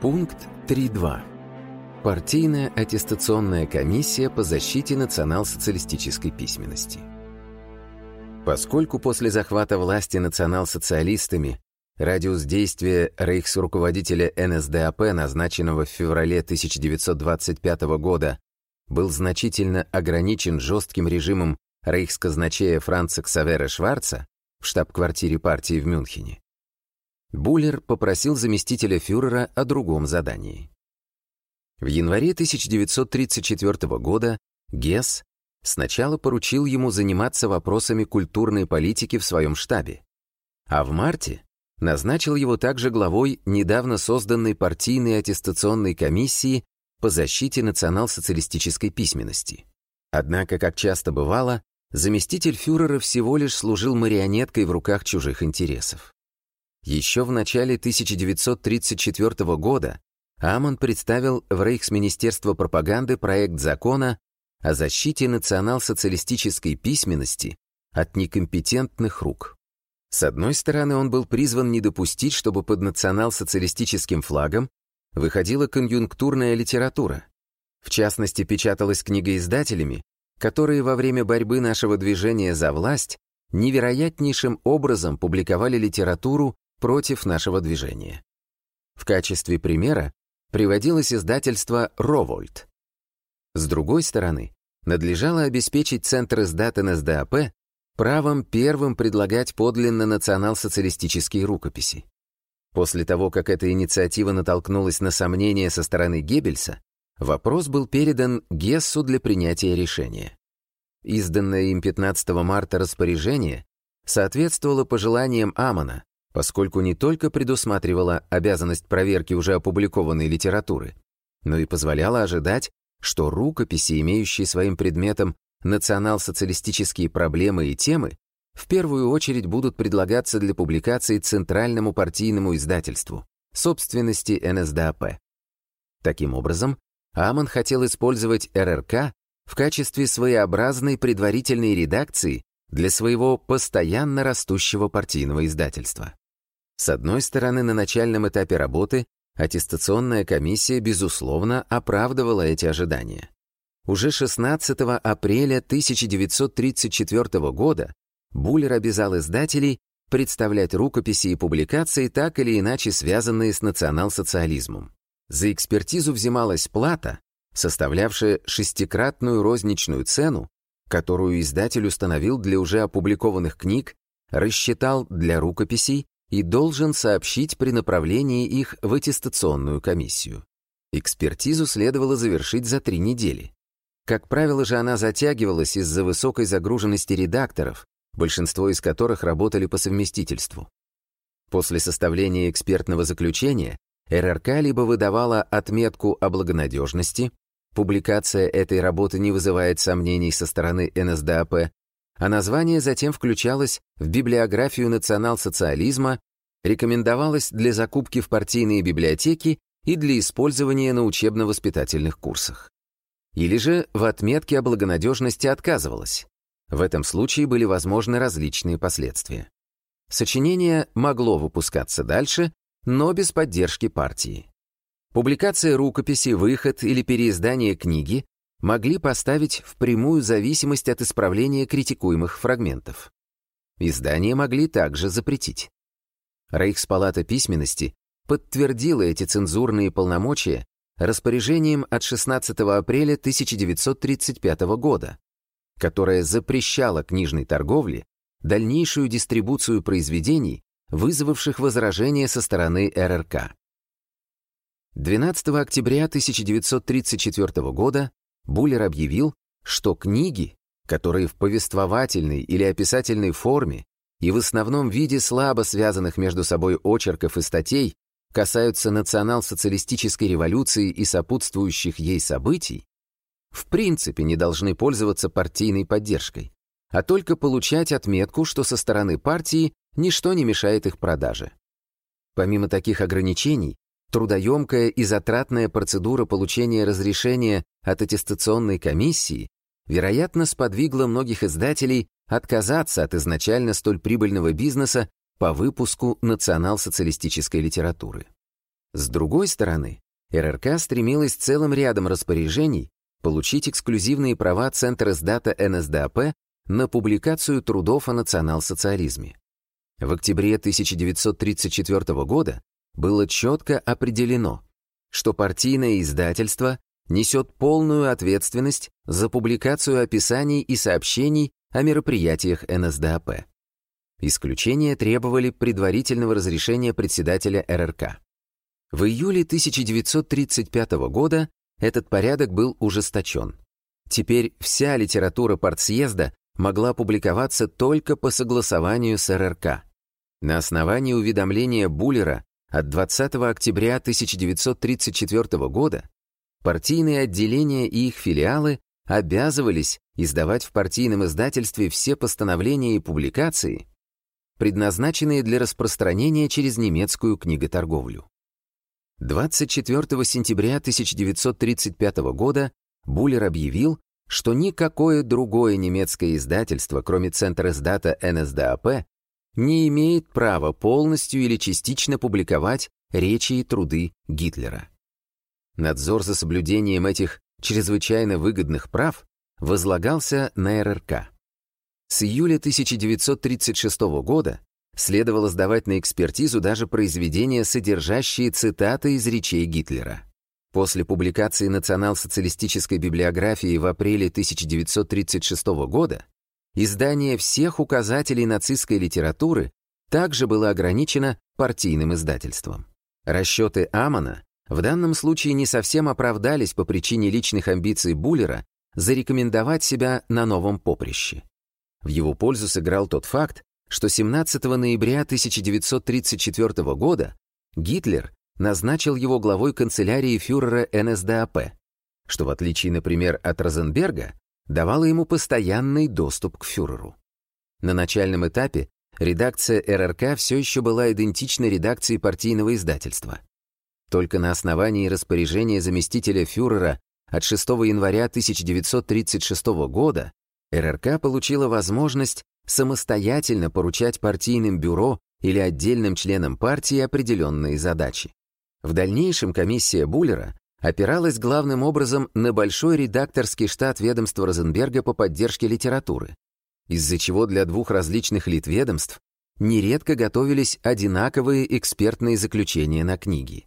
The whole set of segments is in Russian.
Пункт 3.2. Партийная аттестационная комиссия по защите национал-социалистической письменности. Поскольку после захвата власти национал-социалистами радиус действия рейхсруководителя НСДАП, назначенного в феврале 1925 года, был значительно ограничен жестким режимом рейхсказначея Франца Ксавера Шварца в штаб-квартире партии в Мюнхене, Буллер попросил заместителя фюрера о другом задании. В январе 1934 года Гесс сначала поручил ему заниматься вопросами культурной политики в своем штабе, а в марте назначил его также главой недавно созданной партийной аттестационной комиссии по защите национал-социалистической письменности. Однако, как часто бывало, заместитель фюрера всего лишь служил марионеткой в руках чужих интересов. Еще в начале 1934 года Амон представил в Рейхсминистерство пропаганды проект закона о защите национал-социалистической письменности от некомпетентных рук. С одной стороны, он был призван не допустить, чтобы под национал-социалистическим флагом выходила конъюнктурная литература. В частности, печаталась книгоиздателями, которые во время борьбы нашего движения за власть невероятнейшим образом публиковали литературу против нашего движения. В качестве примера приводилось издательство «Ровольт». С другой стороны, надлежало обеспечить Центр издат НСДАП правом первым предлагать подлинно национал-социалистические рукописи. После того, как эта инициатива натолкнулась на сомнения со стороны Геббельса, вопрос был передан Гессу для принятия решения. Изданное им 15 марта распоряжение соответствовало пожеланиям Амона, поскольку не только предусматривала обязанность проверки уже опубликованной литературы, но и позволяла ожидать, что рукописи, имеющие своим предметом национал-социалистические проблемы и темы, в первую очередь будут предлагаться для публикации Центральному партийному издательству, собственности НСДАП. Таким образом, Амон хотел использовать РРК в качестве своеобразной предварительной редакции для своего постоянно растущего партийного издательства. С одной стороны, на начальном этапе работы аттестационная комиссия, безусловно, оправдывала эти ожидания. Уже 16 апреля 1934 года Буллер обязал издателей представлять рукописи и публикации, так или иначе связанные с национал-социализмом. За экспертизу взималась плата, составлявшая шестикратную розничную цену, которую издатель установил для уже опубликованных книг, рассчитал для рукописей и должен сообщить при направлении их в аттестационную комиссию. Экспертизу следовало завершить за три недели. Как правило же она затягивалась из-за высокой загруженности редакторов, большинство из которых работали по совместительству. После составления экспертного заключения РРК либо выдавала отметку о благонадежности, публикация этой работы не вызывает сомнений со стороны НСДАП, а название затем включалось в библиографию национал-социализма, рекомендовалось для закупки в партийные библиотеки и для использования на учебно-воспитательных курсах. Или же в отметке о благонадежности отказывалось. В этом случае были возможны различные последствия. Сочинение могло выпускаться дальше, но без поддержки партии. Публикация рукописи, выход или переиздание книги могли поставить в прямую зависимость от исправления критикуемых фрагментов. Издание могли также запретить. Рейхспалата письменности подтвердила эти цензурные полномочия распоряжением от 16 апреля 1935 года, которое запрещало книжной торговле дальнейшую дистрибуцию произведений, вызвавших возражения со стороны РРК. 12 октября 1934 года Буллер объявил, что книги, которые в повествовательной или описательной форме и в основном виде слабо связанных между собой очерков и статей касаются национал-социалистической революции и сопутствующих ей событий, в принципе не должны пользоваться партийной поддержкой, а только получать отметку, что со стороны партии ничто не мешает их продаже. Помимо таких ограничений, трудоемкая и затратная процедура получения разрешения от аттестационной комиссии, вероятно, сподвигла многих издателей отказаться от изначально столь прибыльного бизнеса по выпуску национал-социалистической литературы. С другой стороны, РРК стремилась целым рядом распоряжений получить эксклюзивные права Центра сдата НСДАП на публикацию трудов о национал-социализме. В октябре 1934 года было четко определено, что партийное издательство несет полную ответственность за публикацию описаний и сообщений о мероприятиях НСДАП. Исключения требовали предварительного разрешения председателя РРК. В июле 1935 года этот порядок был ужесточен. Теперь вся литература партсъезда могла публиковаться только по согласованию с РРК. На основании уведомления Буллера от 20 октября 1934 года партийные отделения и их филиалы обязывались издавать в партийном издательстве все постановления и публикации, предназначенные для распространения через немецкую книготорговлю. 24 сентября 1935 года Буллер объявил, что никакое другое немецкое издательство, кроме Центра издата НСДАП, не имеет права полностью или частично публиковать речи и труды Гитлера. Надзор за соблюдением этих чрезвычайно выгодных прав возлагался на РРК. С июля 1936 года следовало сдавать на экспертизу даже произведения, содержащие цитаты из речей Гитлера. После публикации национал-социалистической библиографии в апреле 1936 года издание всех указателей нацистской литературы также было ограничено партийным издательством. Расчеты Амона в данном случае не совсем оправдались по причине личных амбиций Буллера зарекомендовать себя на новом поприще. В его пользу сыграл тот факт, что 17 ноября 1934 года Гитлер назначил его главой канцелярии фюрера НСДАП, что в отличие, например, от Розенберга, давало ему постоянный доступ к фюреру. На начальном этапе редакция РРК все еще была идентична редакции партийного издательства. Только на основании распоряжения заместителя фюрера от 6 января 1936 года РРК получила возможность самостоятельно поручать партийным бюро или отдельным членам партии определенные задачи. В дальнейшем комиссия Буллера опиралась главным образом на большой редакторский штат ведомства Розенберга по поддержке литературы, из-за чего для двух различных литведомств нередко готовились одинаковые экспертные заключения на книги.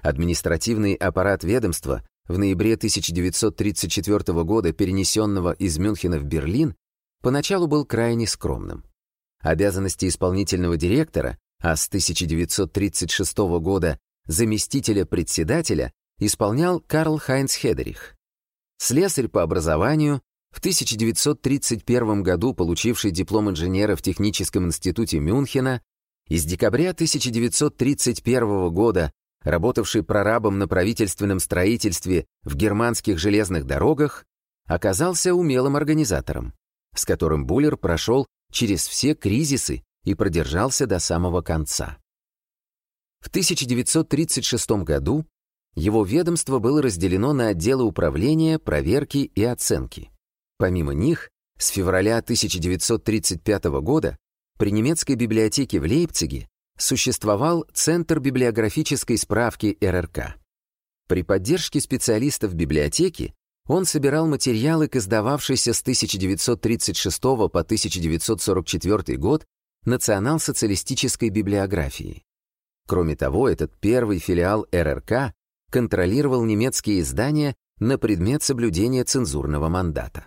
Административный аппарат ведомства в ноябре 1934 года, перенесенного из Мюнхена в Берлин, поначалу был крайне скромным. Обязанности исполнительного директора, а с 1936 года заместителя председателя, исполнял Карл Хайнц Хедерих. Слесарь по образованию, в 1931 году получивший диплом инженера в Техническом институте Мюнхена, из декабря 1931 года работавший прорабом на правительственном строительстве в германских железных дорогах, оказался умелым организатором с которым Буллер прошел через все кризисы и продержался до самого конца. В 1936 году его ведомство было разделено на отделы управления, проверки и оценки. Помимо них, с февраля 1935 года при немецкой библиотеке в Лейпциге существовал Центр библиографической справки РРК. При поддержке специалистов библиотеки он собирал материалы к издававшейся с 1936 по 1944 год национал-социалистической библиографии. Кроме того, этот первый филиал РРК контролировал немецкие издания на предмет соблюдения цензурного мандата.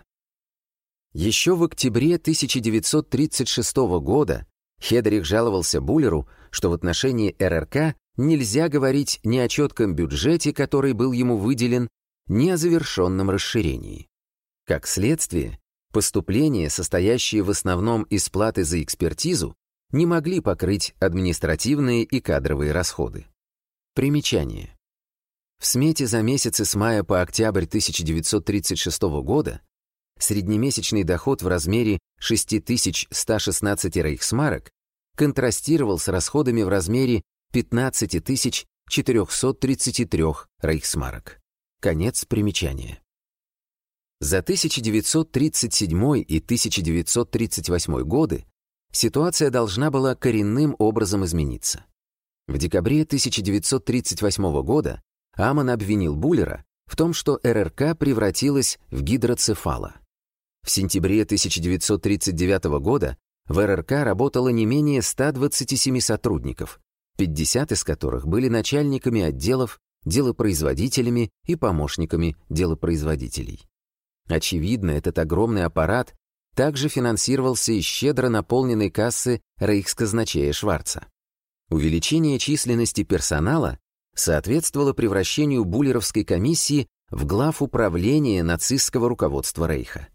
Еще в октябре 1936 года Хедрих жаловался Буллеру, что в отношении РРК нельзя говорить ни о четком бюджете, который был ему выделен, ни о завершенном расширении. Как следствие, поступления, состоящие в основном из платы за экспертизу, не могли покрыть административные и кадровые расходы. Примечание. В смете за месяцы с мая по октябрь 1936 года среднемесячный доход в размере 6116 рейхсмарок контрастировал с расходами в размере 15433 рейхсмарок. Конец примечания. За 1937 и 1938 годы ситуация должна была коренным образом измениться. В декабре 1938 года Аман обвинил Буллера в том, что РРК превратилась в гидроцефала. В сентябре 1939 года в РРК работало не менее 127 сотрудников, 50 из которых были начальниками отделов, делопроизводителями и помощниками делопроизводителей. Очевидно, этот огромный аппарат также финансировался из щедро наполненной кассы рейхсказначея Шварца. Увеличение численности персонала соответствовало превращению Буллеровской комиссии в глав управления нацистского руководства Рейха.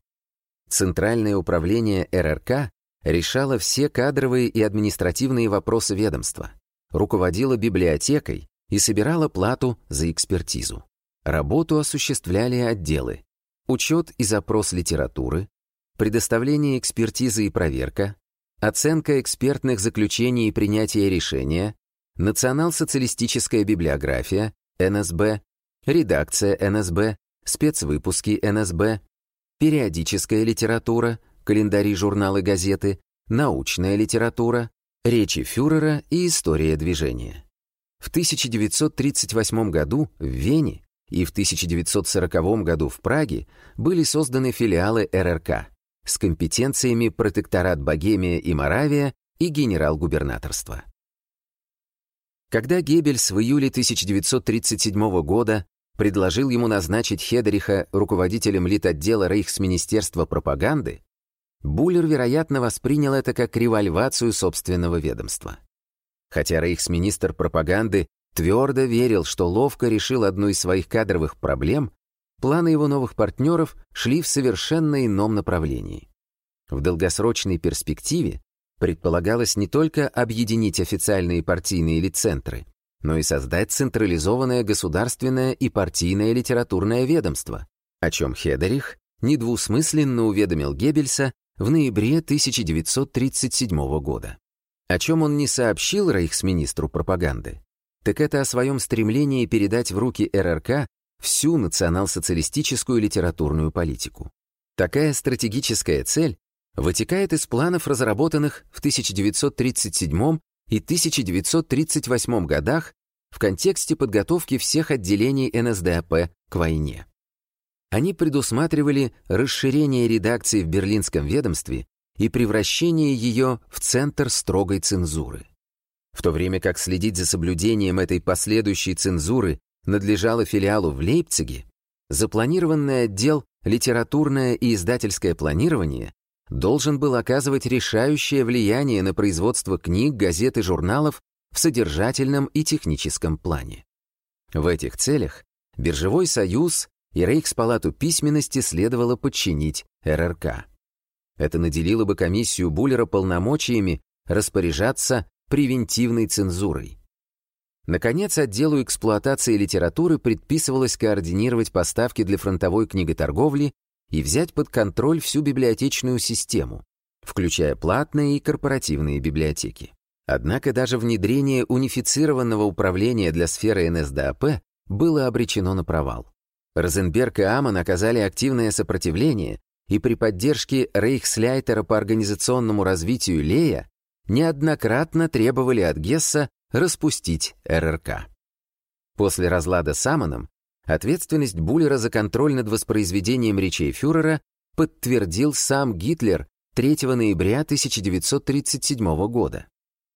Центральное управление РРК решало все кадровые и административные вопросы ведомства, руководило библиотекой и собирало плату за экспертизу. Работу осуществляли отделы учет и запрос литературы, предоставление экспертизы и проверка, оценка экспертных заключений и принятие решения, национал-социалистическая библиография, НСБ, редакция НСБ, спецвыпуски НСБ, периодическая литература, календари, журналы, газеты, научная литература, речи фюрера и история движения. В 1938 году в Вене и в 1940 году в Праге были созданы филиалы РРК с компетенциями протекторат Богемия и Моравия и генерал-губернаторство. Когда Геббельс в июле 1937 года предложил ему назначить Хедериха руководителем литотдела Рейхсминистерства пропаганды, Буллер, вероятно, воспринял это как револьвацию собственного ведомства. Хотя рейхсминистр пропаганды твердо верил, что ловко решил одну из своих кадровых проблем, планы его новых партнеров шли в совершенно ином направлении. В долгосрочной перспективе предполагалось не только объединить официальные партийные или центры, но и создать централизованное государственное и партийное литературное ведомство, о чем Хедерих недвусмысленно уведомил Геббельса в ноябре 1937 года. О чем он не сообщил рейхсминистру пропаганды, так это о своем стремлении передать в руки РРК всю национал-социалистическую литературную политику. Такая стратегическая цель вытекает из планов, разработанных в 1937 и 1938 годах в контексте подготовки всех отделений НСДАП к войне. Они предусматривали расширение редакции в берлинском ведомстве и превращение ее в центр строгой цензуры в то время как следить за соблюдением этой последующей цензуры надлежало филиалу в Лейпциге, запланированный отдел «Литературное и издательское планирование» должен был оказывать решающее влияние на производство книг, газет и журналов в содержательном и техническом плане. В этих целях Биржевой союз и Рейхспалату письменности следовало подчинить РРК. Это наделило бы комиссию Буллера полномочиями распоряжаться превентивной цензурой. Наконец, отделу эксплуатации литературы предписывалось координировать поставки для фронтовой книготорговли и взять под контроль всю библиотечную систему, включая платные и корпоративные библиотеки. Однако даже внедрение унифицированного управления для сферы НСДАП было обречено на провал. Розенберг и Аман оказали активное сопротивление, и при поддержке Рейхсляйтера по организационному развитию Лея неоднократно требовали от Гесса распустить РРК. После разлада с Амоном ответственность Буллера за контроль над воспроизведением речей фюрера подтвердил сам Гитлер 3 ноября 1937 года.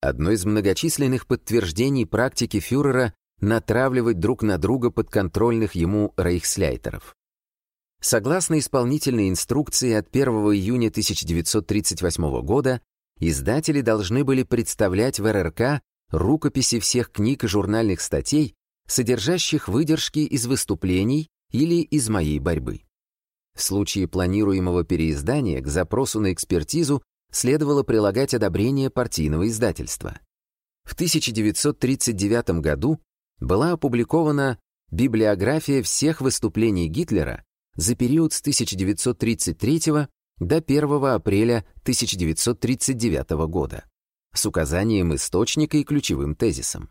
Одно из многочисленных подтверждений практики фюрера натравливать друг на друга подконтрольных ему рейхсляйтеров. Согласно исполнительной инструкции от 1 июня 1938 года, издатели должны были представлять в РРК рукописи всех книг и журнальных статей, содержащих выдержки из выступлений или из моей борьбы. В случае планируемого переиздания к запросу на экспертизу следовало прилагать одобрение партийного издательства. В 1939 году была опубликована библиография всех выступлений Гитлера за период с 1933 до 1 апреля 1939 года с указанием источника и ключевым тезисом.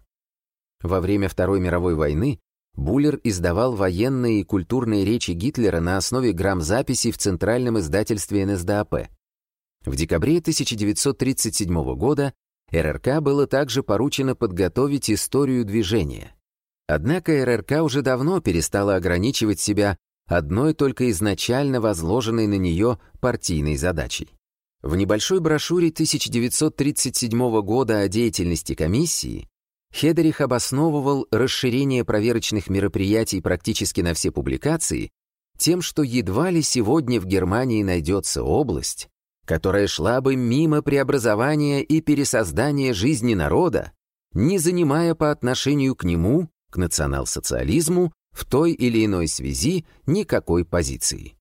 Во время Второй мировой войны Буллер издавал военные и культурные речи Гитлера на основе грамзаписей в Центральном издательстве НСДАП. В декабре 1937 года РРК было также поручено подготовить историю движения. Однако РРК уже давно перестала ограничивать себя одной только изначально возложенной на нее партийной задачей. В небольшой брошюре 1937 года о деятельности комиссии Хедерих обосновывал расширение проверочных мероприятий практически на все публикации тем, что едва ли сегодня в Германии найдется область, которая шла бы мимо преобразования и пересоздания жизни народа, не занимая по отношению к нему, к национал-социализму, в той или иной связи никакой позиции.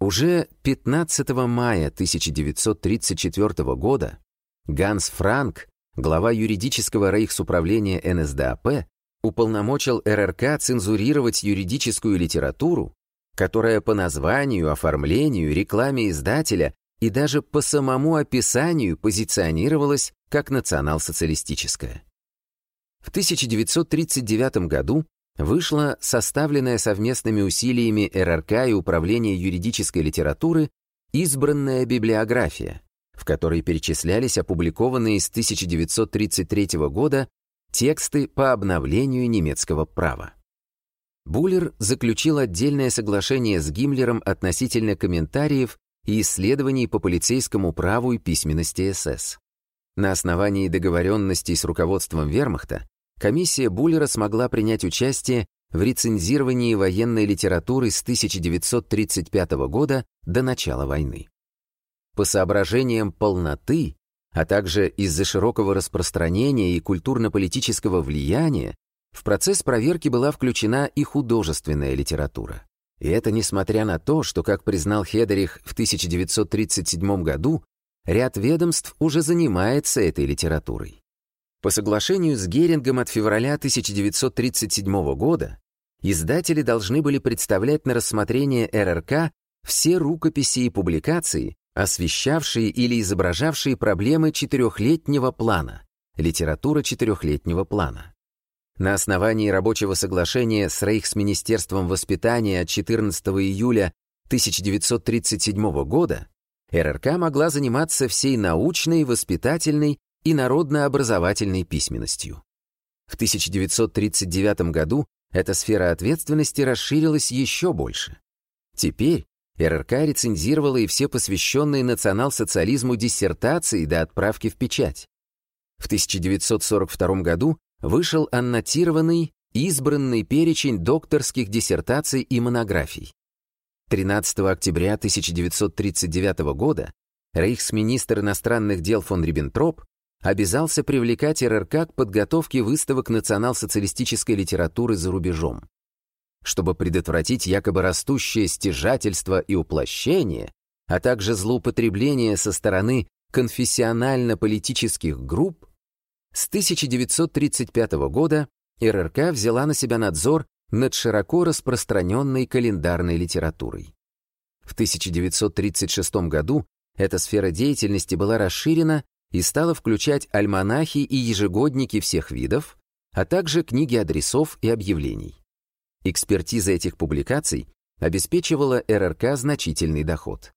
Уже 15 мая 1934 года Ганс Франк, глава юридического рейхсуправления НСДАП, уполномочил РРК цензурировать юридическую литературу, которая по названию, оформлению, рекламе издателя и даже по самому описанию позиционировалась как национал-социалистическая. В 1939 году вышла составленная совместными усилиями РРК и Управления юридической литературы избранная библиография, в которой перечислялись опубликованные с 1933 года тексты по обновлению немецкого права. Буллер заключил отдельное соглашение с Гиммлером относительно комментариев и исследований по полицейскому праву и письменности СС. На основании договоренностей с руководством вермахта комиссия Буллера смогла принять участие в рецензировании военной литературы с 1935 года до начала войны. По соображениям полноты, а также из-за широкого распространения и культурно-политического влияния, в процесс проверки была включена и художественная литература. И это несмотря на то, что, как признал Хедерих в 1937 году, ряд ведомств уже занимается этой литературой. По соглашению с Герингом от февраля 1937 года издатели должны были представлять на рассмотрение РРК все рукописи и публикации, освещавшие или изображавшие проблемы четырехлетнего плана, литература четырехлетнего плана. На основании рабочего соглашения с Рейхсминистерством воспитания от 14 июля 1937 года РРК могла заниматься всей научной, воспитательной и народно-образовательной письменностью. В 1939 году эта сфера ответственности расширилась еще больше. Теперь РРК рецензировала и все посвященные национал-социализму диссертации до отправки в печать. В 1942 году вышел аннотированный, избранный перечень докторских диссертаций и монографий. 13 октября 1939 года рейхсминистр иностранных дел фон Риббентроп обязался привлекать РРК к подготовке выставок национал-социалистической литературы за рубежом. Чтобы предотвратить якобы растущее стяжательство и уплощение, а также злоупотребление со стороны конфессионально-политических групп, с 1935 года РРК взяла на себя надзор над широко распространенной календарной литературой. В 1936 году эта сфера деятельности была расширена и стала включать альманахи и ежегодники всех видов, а также книги адресов и объявлений. Экспертиза этих публикаций обеспечивала РРК значительный доход.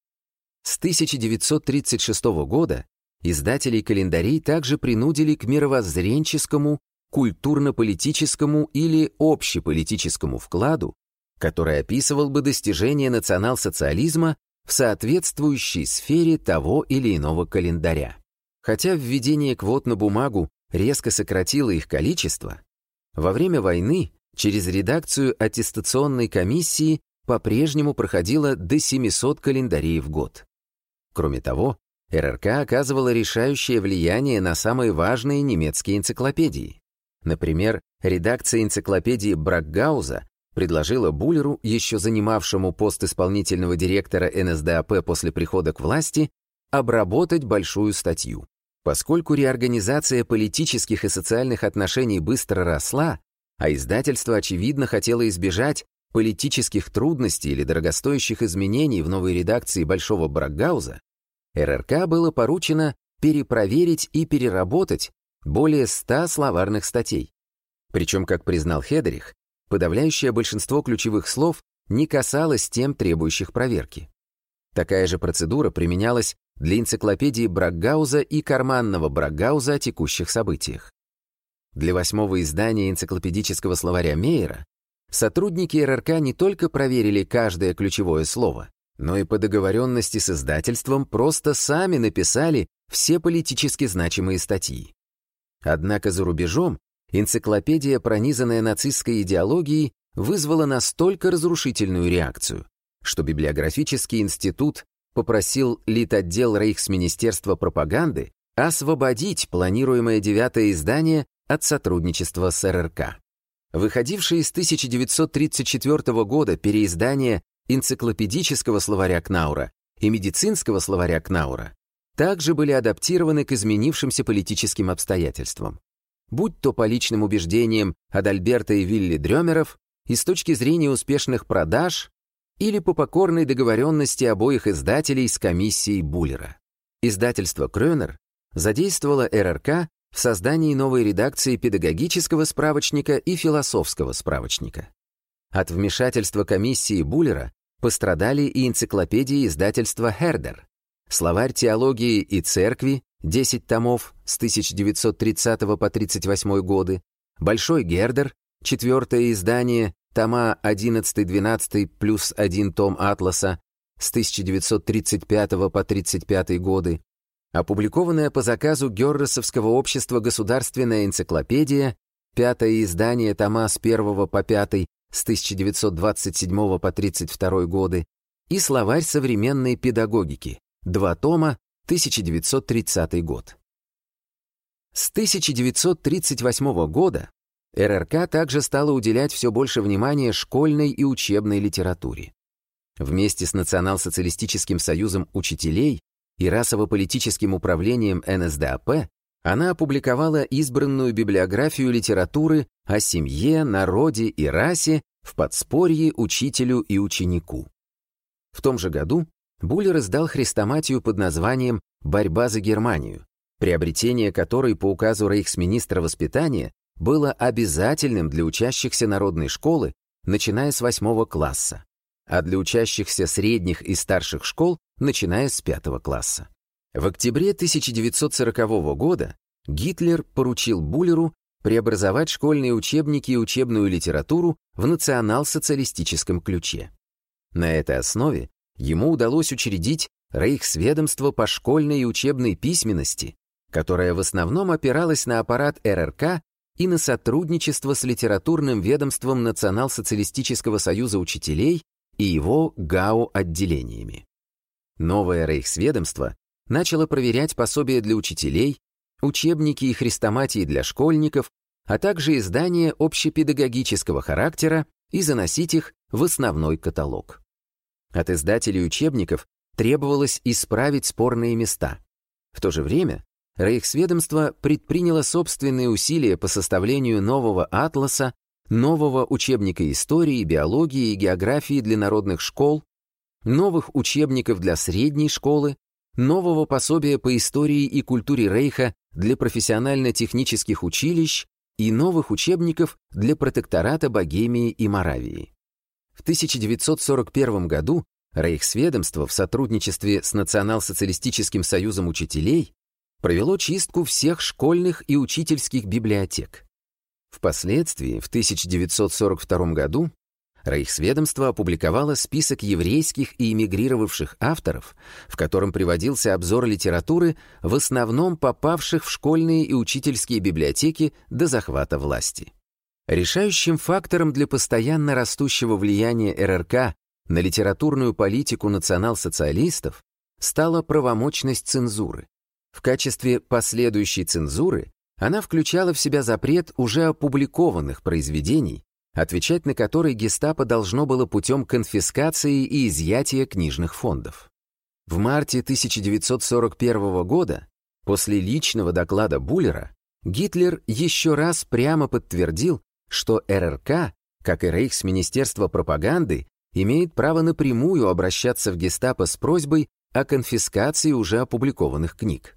С 1936 года издателей календарей также принудили к мировоззренческому, культурно-политическому или общеполитическому вкладу, который описывал бы достижения национал-социализма в соответствующей сфере того или иного календаря. Хотя введение квот на бумагу резко сократило их количество, во время войны через редакцию аттестационной комиссии по-прежнему проходило до 700 календарей в год. Кроме того, РРК оказывала решающее влияние на самые важные немецкие энциклопедии. Например, редакция энциклопедии Бракгауза предложила Буллеру, еще занимавшему пост исполнительного директора НСДАП после прихода к власти, обработать большую статью. Поскольку реорганизация политических и социальных отношений быстро росла, а издательство, очевидно, хотело избежать политических трудностей или дорогостоящих изменений в новой редакции Большого Бракгауза, РРК было поручено перепроверить и переработать более ста словарных статей. Причем, как признал Хедерих, подавляющее большинство ключевых слов не касалось тем, требующих проверки. Такая же процедура применялась для энциклопедии Браггауза и карманного Браггауза о текущих событиях. Для восьмого издания энциклопедического словаря Мейера сотрудники РРК не только проверили каждое ключевое слово, но и по договоренности с издательством просто сами написали все политически значимые статьи. Однако за рубежом энциклопедия, пронизанная нацистской идеологией, вызвала настолько разрушительную реакцию, что библиографический институт попросил литотдел Рейхсминистерства пропаганды освободить планируемое девятое издание от сотрудничества с РРК. Выходившие с 1934 года переиздание энциклопедического словаря Кнаура и медицинского словаря Кнаура также были адаптированы к изменившимся политическим обстоятельствам. Будь то по личным убеждениям Адальберта и Вилли Дрёмеров и с точки зрения успешных продаж, или по покорной договоренности обоих издателей с комиссией Буллера. Издательство Крёнер задействовало РРК в создании новой редакции педагогического справочника и философского справочника. От вмешательства комиссии Буллера пострадали и энциклопедии издательства Хердер, словарь теологии и церкви, 10 томов с 1930 по 38 годы, Большой Гердер, четвертое издание, тома 11-12 плюс один том Атласа с 1935 по 35 годы, опубликованная по заказу Герресовского общества «Государственная энциклопедия», пятое издание тома с 1 по 5 с 1927 по 32 годы и словарь современной педагогики, два тома, 1930 год. С 1938 года РРК также стала уделять все больше внимания школьной и учебной литературе. Вместе с Национал-социалистическим союзом учителей и расово-политическим управлением НСДАП она опубликовала избранную библиографию литературы о семье, народе и расе в подспорье учителю и ученику. В том же году Буллер издал хрестоматию под названием «Борьба за Германию», приобретение которой по указу рейхсминистра воспитания было обязательным для учащихся народной школы, начиная с восьмого класса, а для учащихся средних и старших школ, начиная с пятого класса. В октябре 1940 года Гитлер поручил Буллеру преобразовать школьные учебники и учебную литературу в национал-социалистическом ключе. На этой основе ему удалось учредить Рейхсведомство по школьной и учебной письменности, которое в основном опиралось на аппарат РРК и на сотрудничество с литературным ведомством Национал-социалистического союза учителей и его ГАУ-отделениями. Новое рейхсведомство начало проверять пособия для учителей, учебники и хрестоматии для школьников, а также издания общепедагогического характера и заносить их в основной каталог. От издателей учебников требовалось исправить спорные места. В то же время Рейхсведомство предприняло собственные усилия по составлению нового атласа, нового учебника истории, биологии и географии для народных школ, новых учебников для средней школы, нового пособия по истории и культуре Рейха для профессионально-технических училищ и новых учебников для протектората Богемии и Моравии. В 1941 году Рейхсведомство в сотрудничестве с Национал-социалистическим союзом учителей провело чистку всех школьных и учительских библиотек. Впоследствии, в 1942 году, Рейхсведомство опубликовало список еврейских и эмигрировавших авторов, в котором приводился обзор литературы, в основном попавших в школьные и учительские библиотеки до захвата власти. Решающим фактором для постоянно растущего влияния РРК на литературную политику национал-социалистов стала правомочность цензуры. В качестве последующей цензуры она включала в себя запрет уже опубликованных произведений, отвечать на который гестапо должно было путем конфискации и изъятия книжных фондов. В марте 1941 года, после личного доклада Буллера, Гитлер еще раз прямо подтвердил, что РРК, как и Рейхсминистерство пропаганды, имеет право напрямую обращаться в гестапо с просьбой о конфискации уже опубликованных книг.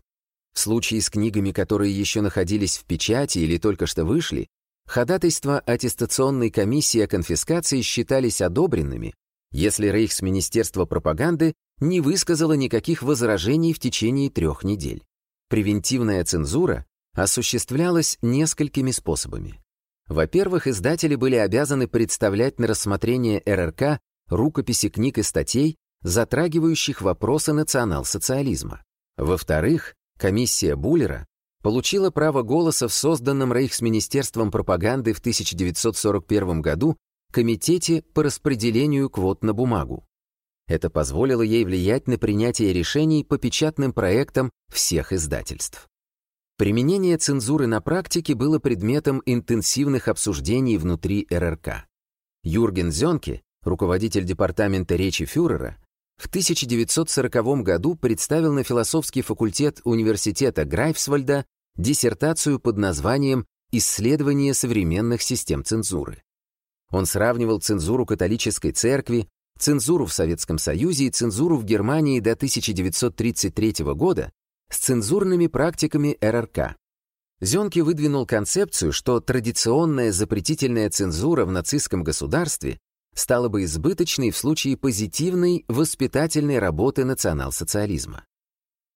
В случае с книгами, которые еще находились в печати или только что вышли, ходатайства аттестационной комиссии о конфискации считались одобренными, если Рейхсминистерство пропаганды не высказала никаких возражений в течение трех недель. Превентивная цензура осуществлялась несколькими способами. Во-первых, издатели были обязаны представлять на рассмотрение РРК рукописи книг и статей, затрагивающих вопросы национал-социализма. Во-вторых, комиссия Буллера получила право голоса в созданном Рейхсминистерством пропаганды в 1941 году Комитете по распределению квот на бумагу. Это позволило ей влиять на принятие решений по печатным проектам всех издательств. Применение цензуры на практике было предметом интенсивных обсуждений внутри РРК. Юрген Зёнке, руководитель департамента речи фюрера, в 1940 году представил на философский факультет университета Грайфсвальда диссертацию под названием «Исследование современных систем цензуры». Он сравнивал цензуру католической церкви, цензуру в Советском Союзе и цензуру в Германии до 1933 года с цензурными практиками РРК. Зёнке выдвинул концепцию, что традиционная запретительная цензура в нацистском государстве стала бы избыточной в случае позитивной воспитательной работы национал-социализма.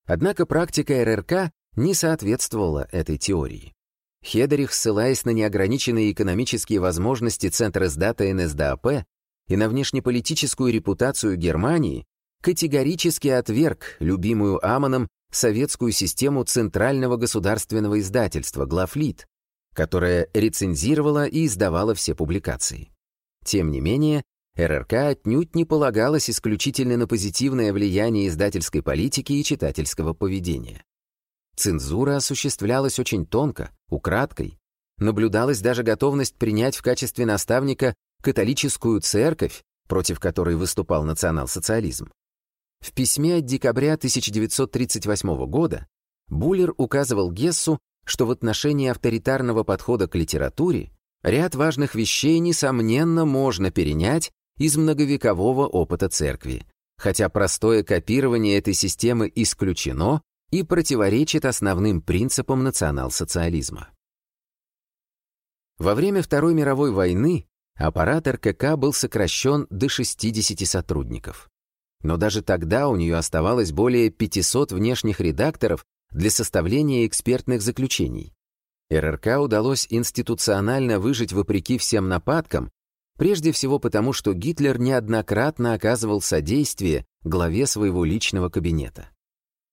Однако практика РРК не соответствовала этой теории. Хедерих, ссылаясь на неограниченные экономические возможности Центра сдата НСДАП и на внешнеполитическую репутацию Германии, категорически отверг любимую Амоном советскую систему Центрального государственного издательства «Глафлит», которая рецензировала и издавала все публикации. Тем не менее, РРК отнюдь не полагалось исключительно на позитивное влияние издательской политики и читательского поведения. Цензура осуществлялась очень тонко, украдкой. Наблюдалась даже готовность принять в качестве наставника католическую церковь, против которой выступал национал-социализм. В письме от декабря 1938 года Буллер указывал Гессу, что в отношении авторитарного подхода к литературе ряд важных вещей, несомненно, можно перенять из многовекового опыта церкви, хотя простое копирование этой системы исключено и противоречит основным принципам национал-социализма. Во время Второй мировой войны аппарат РКК был сокращен до 60 сотрудников. Но даже тогда у нее оставалось более 500 внешних редакторов для составления экспертных заключений. РРК удалось институционально выжить вопреки всем нападкам, прежде всего потому, что Гитлер неоднократно оказывал содействие главе своего личного кабинета.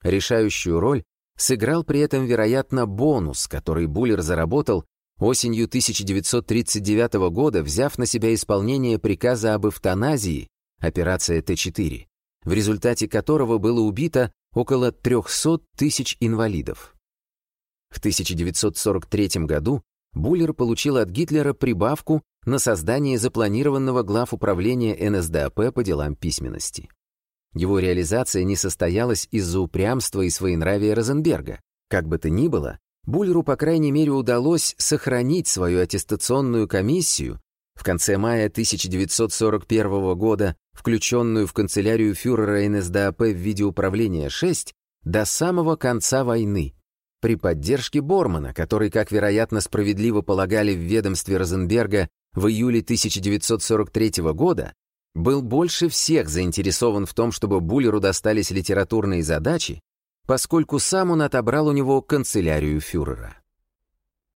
Решающую роль сыграл при этом, вероятно, бонус, который Буллер заработал осенью 1939 года, взяв на себя исполнение приказа об эвтаназии, операция Т-4, в результате которого было убито около 300 тысяч инвалидов. В 1943 году Буллер получил от Гитлера прибавку на создание запланированного глав управления НСДАП по делам письменности. Его реализация не состоялась из-за упрямства и своенравия Розенберга. Как бы то ни было, Буллеру, по крайней мере, удалось сохранить свою аттестационную комиссию, в конце мая 1941 года, включенную в канцелярию фюрера НСДАП в виде управления 6, до самого конца войны, при поддержке Бормана, который, как вероятно справедливо полагали в ведомстве Розенберга в июле 1943 года, был больше всех заинтересован в том, чтобы Буллеру достались литературные задачи, поскольку сам он отобрал у него канцелярию фюрера.